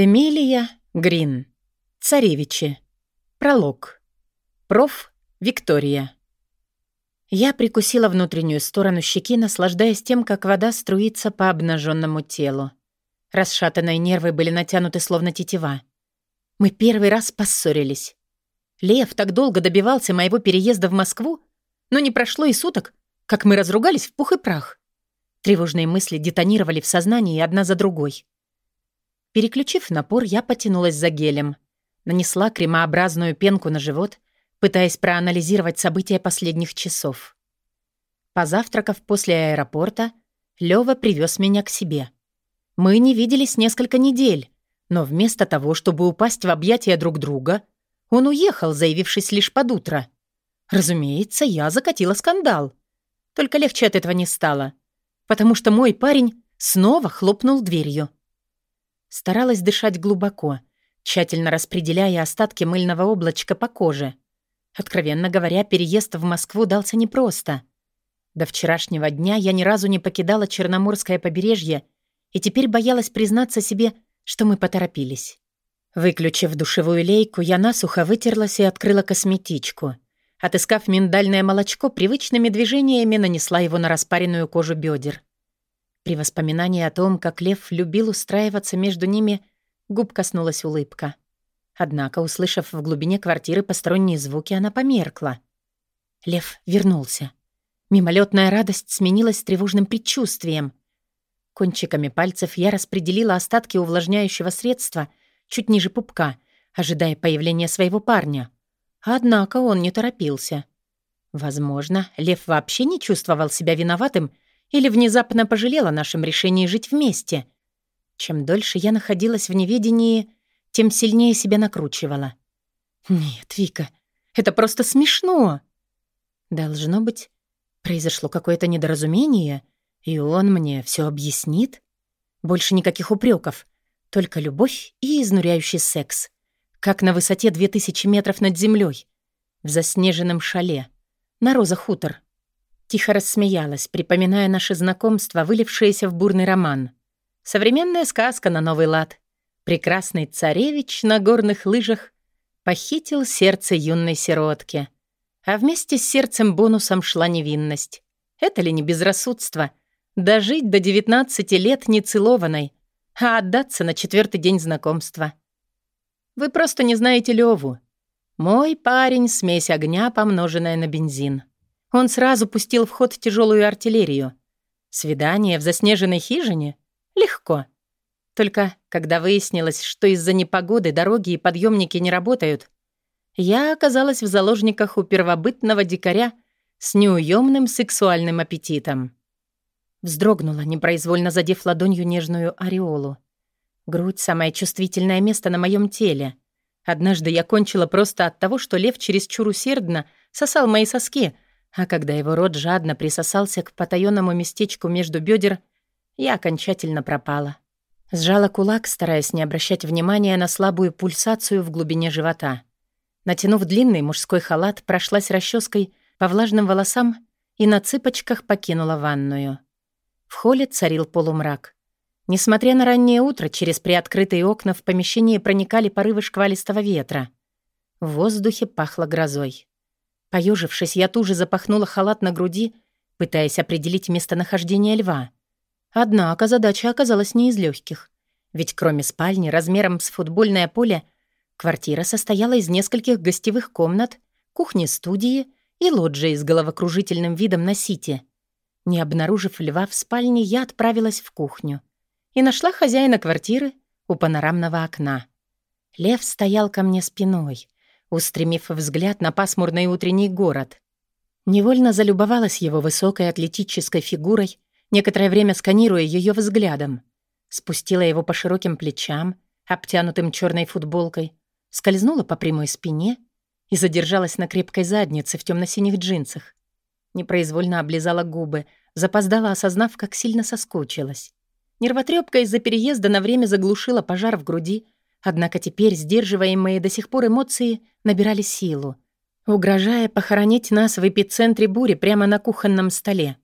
Эмилия Грин. Царевичи. Пролог. Проф. Виктория. Я прикусила внутреннюю сторону щеки, наслаждаясь тем, как вода струится по обнаженному телу. Расшатанные нервы были натянуты словно тетива. Мы первый раз поссорились. Лев так долго добивался моего переезда в Москву, но не прошло и суток, как мы разругались в пух и прах. Тревожные мысли детонировали в сознании одна за другой. Переключив напор, я потянулась за гелем. Нанесла кремообразную пенку на живот, пытаясь проанализировать события последних часов. Позавтракав после аэропорта, Лёва привез меня к себе. Мы не виделись несколько недель, но вместо того, чтобы упасть в объятия друг друга, он уехал, заявившись лишь под утро. Разумеется, я закатила скандал. Только легче от этого не стало, потому что мой парень снова хлопнул дверью. Старалась дышать глубоко, тщательно распределяя остатки мыльного облачка по коже. Откровенно говоря, переезд в Москву дался непросто. До вчерашнего дня я ни разу не покидала Черноморское побережье и теперь боялась признаться себе, что мы поторопились. Выключив душевую лейку, я насухо вытерлась и открыла косметичку. Отыскав миндальное молочко, привычными движениями нанесла его на распаренную кожу бедер. При воспоминании о том, как Лев любил устраиваться между ними, губ коснулась улыбка. Однако, услышав в глубине квартиры посторонние звуки, она померкла. Лев вернулся. Мимолетная радость сменилась тревожным предчувствием. Кончиками пальцев я распределила остатки увлажняющего средства чуть ниже пупка, ожидая появления своего парня. Однако он не торопился. Возможно, Лев вообще не чувствовал себя виноватым или внезапно пожалела о нашем решении жить вместе. Чем дольше я находилась в неведении, тем сильнее себя накручивала. «Нет, Вика, это просто смешно!» «Должно быть, произошло какое-то недоразумение, и он мне все объяснит. Больше никаких упреков, только любовь и изнуряющий секс, как на высоте две тысячи метров над землей, в заснеженном шале, на Роза Хутор». Тихо рассмеялась, припоминая наше знакомство, вылившееся в бурный роман. Современная сказка на новый лад. Прекрасный царевич на горных лыжах похитил сердце юной сиротки. А вместе с сердцем бонусом шла невинность. Это ли не безрассудство? Дожить до 19 лет нецелованной, а отдаться на четвертый день знакомства. Вы просто не знаете Леву. Мой парень — смесь огня, помноженная на бензин. Он сразу пустил в ход тяжелую артиллерию. Свидание в заснеженной хижине? Легко. Только когда выяснилось, что из-за непогоды дороги и подъемники не работают, я оказалась в заложниках у первобытного дикаря с неуемным сексуальным аппетитом. Вздрогнула, непроизвольно задев ладонью нежную ореолу. Грудь — самое чувствительное место на моем теле. Однажды я кончила просто от того, что лев чересчур усердно сосал мои соски — а когда его рот жадно присосался к потаённому местечку между бедер, я окончательно пропала. Сжала кулак, стараясь не обращать внимания на слабую пульсацию в глубине живота. Натянув длинный мужской халат, прошлась расческой по влажным волосам и на цыпочках покинула ванную. В холле царил полумрак. Несмотря на раннее утро, через приоткрытые окна в помещении проникали порывы шквалистого ветра. В воздухе пахло грозой. Поежившись, я туже запахнула халат на груди, пытаясь определить местонахождение льва. Однако задача оказалась не из легких. Ведь кроме спальни размером с футбольное поле, квартира состояла из нескольких гостевых комнат, кухни-студии и лоджии с головокружительным видом на сити. Не обнаружив льва в спальне, я отправилась в кухню и нашла хозяина квартиры у панорамного окна. Лев стоял ко мне спиной, устремив взгляд на пасмурный утренний город. Невольно залюбовалась его высокой атлетической фигурой, некоторое время сканируя ее взглядом. Спустила его по широким плечам, обтянутым черной футболкой, скользнула по прямой спине и задержалась на крепкой заднице в темно-синих джинсах. Непроизвольно облизала губы, запоздала, осознав, как сильно соскучилась. Нервотрепка из-за переезда на время заглушила пожар в груди — Однако теперь сдерживаемые до сих пор эмоции набирали силу, угрожая похоронить нас в эпицентре бури прямо на кухонном столе.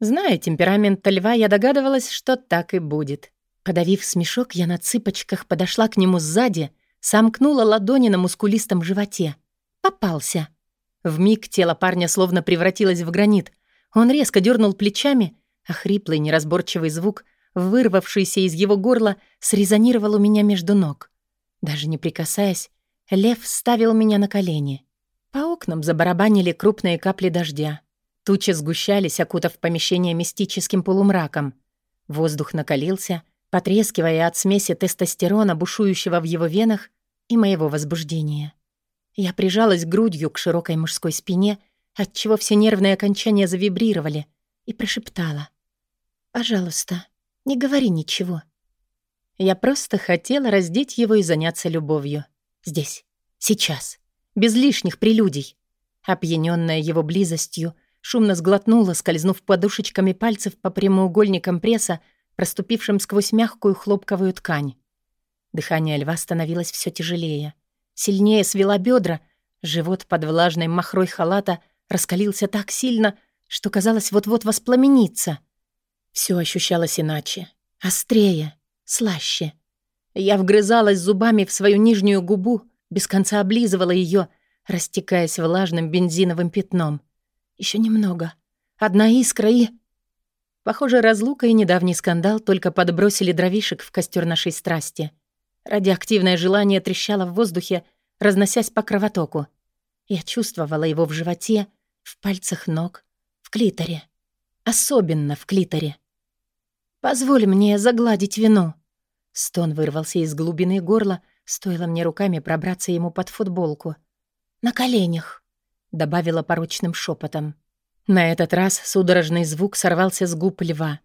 Зная темперамент льва, я догадывалась, что так и будет. Подавив смешок, я на цыпочках подошла к нему сзади, сомкнула ладони на мускулистом животе. Попался. Вмиг тело парня словно превратилось в гранит. Он резко дернул плечами, а хриплый неразборчивый звук, вырвавшийся из его горла, срезонировал у меня между ног. Даже не прикасаясь, лев ставил меня на колени. По окнам забарабанили крупные капли дождя. Тучи сгущались, окутав помещение мистическим полумраком. Воздух накалился, потрескивая от смеси тестостерона, бушующего в его венах, и моего возбуждения. Я прижалась грудью к широкой мужской спине, отчего все нервные окончания завибрировали, и прошептала. «Пожалуйста, не говори ничего». Я просто хотела раздеть его и заняться любовью. Здесь, сейчас, без лишних прелюдий. Опьянённая его близостью, шумно сглотнула, скользнув подушечками пальцев по прямоугольникам пресса, проступившим сквозь мягкую хлопковую ткань. Дыхание льва становилось все тяжелее. Сильнее свела бедра, живот под влажной махрой халата раскалился так сильно, что казалось вот-вот воспламениться. Все ощущалось иначе, острее, слаще. Я вгрызалась зубами в свою нижнюю губу, без конца облизывала ее, растекаясь влажным бензиновым пятном. Еще немного. Одна искра и... Похоже, разлука и недавний скандал только подбросили дровишек в костер нашей страсти. Радиоактивное желание трещало в воздухе, разносясь по кровотоку. Я чувствовала его в животе, в пальцах ног, в клиторе. Особенно в клиторе. «Позволь мне загладить вину». Стон вырвался из глубины горла, стоило мне руками пробраться ему под футболку. «На коленях», — добавила порочным шепотом. На этот раз судорожный звук сорвался с губ льва.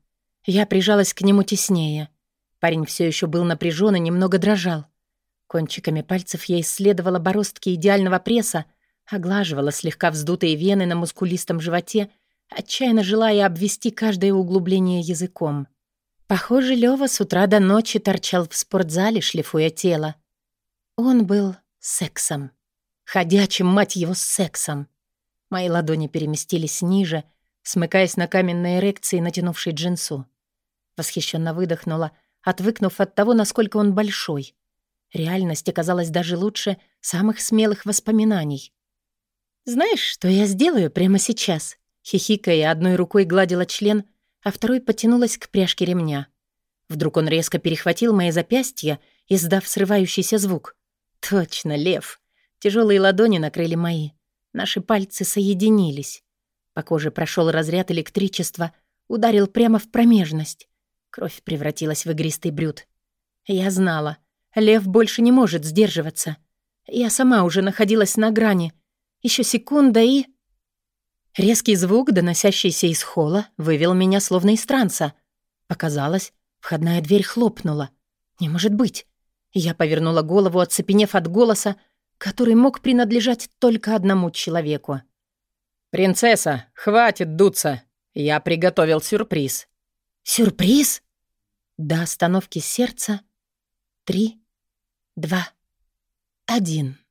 Я прижалась к нему теснее. Парень все еще был напряжен и немного дрожал. Кончиками пальцев я исследовала бороздки идеального пресса, оглаживала слегка вздутые вены на мускулистом животе, отчаянно желая обвести каждое углубление языком. Похоже, Лёва с утра до ночи торчал в спортзале, шлифуя тело. Он был сексом. Ходячим, мать его, сексом. Мои ладони переместились ниже, смыкаясь на каменной эрекции, натянувшей джинсу. Восхищенно выдохнула, отвыкнув от того, насколько он большой. Реальность оказалась даже лучше самых смелых воспоминаний. «Знаешь, что я сделаю прямо сейчас?» Хихикая, одной рукой гладила член, а второй потянулась к пряжке ремня. Вдруг он резко перехватил мои запястья, издав срывающийся звук. «Точно, лев!» Тяжелые ладони накрыли мои. Наши пальцы соединились. По коже прошел разряд электричества, ударил прямо в промежность. Кровь превратилась в игристый брюд. Я знала, лев больше не может сдерживаться. Я сама уже находилась на грани. Еще секунда и... Резкий звук, доносящийся из холла, вывел меня словно из транса. Показалось, входная дверь хлопнула. Не может быть. Я повернула голову, оцепенев от голоса, который мог принадлежать только одному человеку. «Принцесса, хватит дуться! Я приготовил сюрприз». «Сюрприз?» До остановки сердца. Три, два, один.